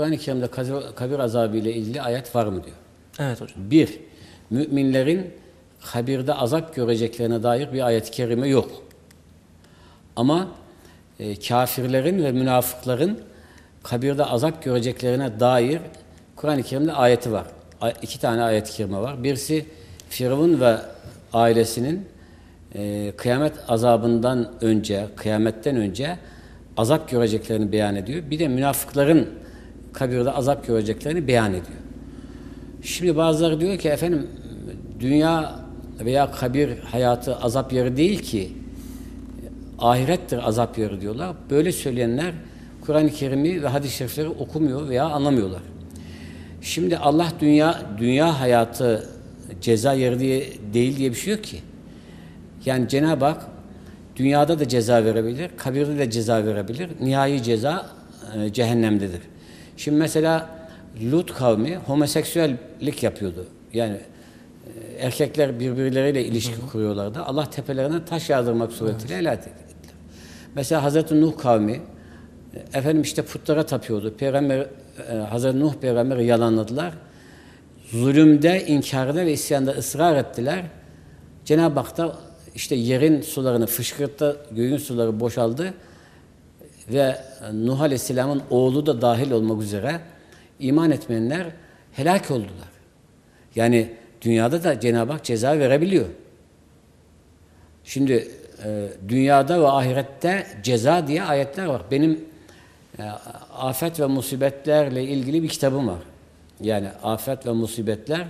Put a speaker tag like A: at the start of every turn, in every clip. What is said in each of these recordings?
A: Kur'an-ı Kerim'de kabir, azabı ile ilgili ayet var mı diyor.
B: Evet hocam.
A: Bir, müminlerin kabirde azap göreceklerine dair bir ayet-i kerime yok. Ama e, kafirlerin ve münafıkların kabirde azap göreceklerine dair Kur'an-ı Kerim'de ayeti var. A- İki tane ayet-i kerime var. Birisi Firavun ve ailesinin e, kıyamet azabından önce, kıyametten önce azap göreceklerini beyan ediyor. Bir de münafıkların kabirde azap göreceklerini beyan ediyor. Şimdi bazıları diyor ki efendim dünya veya kabir hayatı azap yeri değil ki ahirettir azap yeri diyorlar. Böyle söyleyenler Kur'an-ı Kerim'i ve hadis-i şerifleri okumuyor veya anlamıyorlar. Şimdi Allah dünya dünya hayatı ceza yeri diye, değil diye bir şey yok ki. Yani Cenab-ı Hak dünyada da ceza verebilir, kabirde de ceza verebilir. Nihai ceza e, cehennemdedir. Şimdi mesela Lut kavmi homoseksüellik yapıyordu. Yani e, erkekler birbirleriyle ilişki kuruyorlardı. Allah tepelerine taş yağdırmak suretiyle helak ettiler. Mesela Hazreti Nuh kavmi e, efendim işte putlara tapıyordu. Peygamber e, Hazreti Nuh peygamberi yalanladılar. Zulümde, inkarda ve isyanda ısrar ettiler. Cenab-ı Hak da işte yerin sularını fışkırttı, göğün suları boşaldı ve Nuh Aleyhisselam'ın oğlu da dahil olmak üzere iman etmeyenler helak oldular. Yani dünyada da Cenab-ı Hak ceza verebiliyor. Şimdi e, dünyada ve ahirette ceza diye ayetler var. Benim e, afet ve musibetlerle ilgili bir kitabım var. Yani afet ve musibetler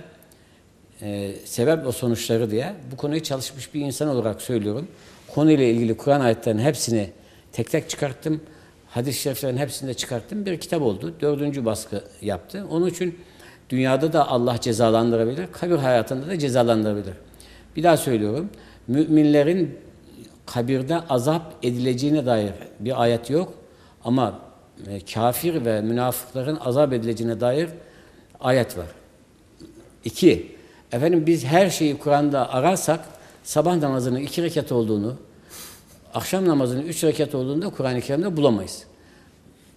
A: e, sebep ve sonuçları diye bu konuyu çalışmış bir insan olarak söylüyorum. Konuyla ilgili Kur'an ayetlerinin hepsini tek tek çıkarttım. Hadis-i şeriflerin hepsini de çıkarttım. Bir kitap oldu. Dördüncü baskı yaptı. Onun için dünyada da Allah cezalandırabilir, kabir hayatında da cezalandırabilir. Bir daha söylüyorum. Müminlerin kabirde azap edileceğine dair bir ayet yok. Ama e, kafir ve münafıkların azap edileceğine dair ayet var. İki, efendim biz her şeyi Kur'an'da ararsak sabah namazının iki rekat olduğunu, akşam namazının üç rekat olduğunu da Kur'an-ı Kerim'de bulamayız.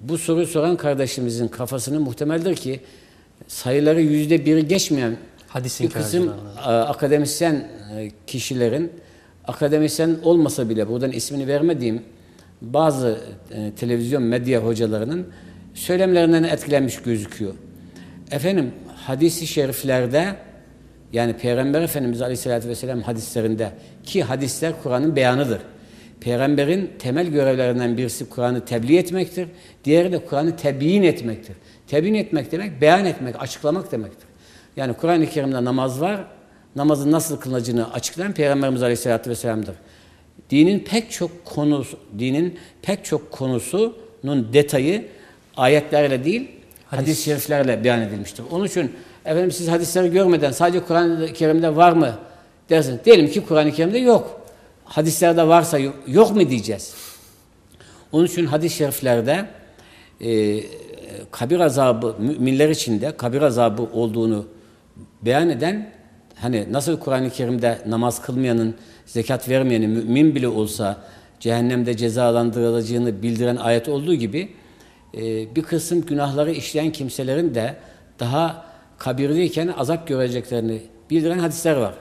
A: Bu soruyu soran kardeşimizin kafasını muhtemeldir ki sayıları yüzde biri geçmeyen
B: Hadis
A: bir kısım e, akademisyen e, kişilerin akademisyen olmasa bile buradan ismini vermediğim bazı e, televizyon medya hocalarının söylemlerinden etkilenmiş gözüküyor. Efendim hadisi şeriflerde yani Peygamber Efendimiz Aleyhisselatü Vesselam hadislerinde ki hadisler Kur'an'ın beyanıdır. Peygamberin temel görevlerinden birisi Kur'an'ı tebliğ etmektir. Diğeri de Kur'an'ı tebyin etmektir. Tebyin etmek demek beyan etmek, açıklamak demektir. Yani Kur'an-ı Kerim'de namaz var. Namazın nasıl kılınacağını açıklayan Peygamberimiz Aleyhisselatü Vesselam'dır. Dinin pek çok konusu, dinin pek çok konusunun detayı ayetlerle değil, hadis-i şeriflerle beyan edilmiştir. Onun için efendim siz hadisleri görmeden sadece Kur'an-ı Kerim'de var mı dersiniz. Diyelim ki Kur'an-ı Kerim'de yok. Hadislerde varsa yok, yok mu diyeceğiz. Onun için hadis-i şeriflerde e, kabir azabı müminler içinde kabir azabı olduğunu beyan eden hani nasıl Kur'an-ı Kerim'de namaz kılmayanın, zekat vermeyenin mümin bile olsa cehennemde cezalandırılacağını bildiren ayet olduğu gibi e, bir kısım günahları işleyen kimselerin de daha kabirdeyken azap göreceklerini bildiren hadisler var.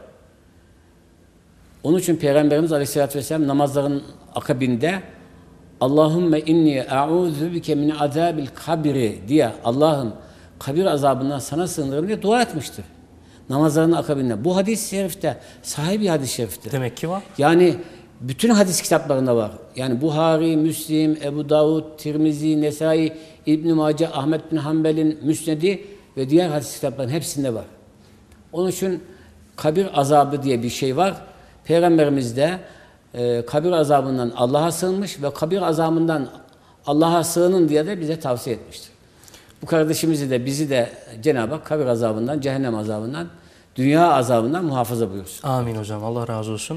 A: Onun için Peygamberimiz Aleyhisselatü Vesselam namazların akabinde Allahümme inni e'udhu bike min azabil kabiri diye Allah'ım kabir azabından sana sığınırım diye dua etmiştir. Namazların akabinde. Bu hadis-i şerifte sahibi hadis-i şeriftir.
B: Demek ki var.
A: Yani bütün hadis kitaplarında var. Yani Buhari, Müslim, Ebu Davud, Tirmizi, Nesai, İbn-i Mace, Ahmet bin Hanbel'in Müsnedi ve diğer hadis kitaplarının hepsinde var. Onun için kabir azabı diye bir şey var. Peygamberimiz de e, kabir azabından Allah'a sığınmış ve kabir azabından Allah'a sığının diye de bize tavsiye etmiştir. Bu kardeşimizi de bizi de Cenab-ı Hak kabir azabından, cehennem azabından, dünya azabından muhafaza buyursun.
B: Amin hocam. Allah razı olsun.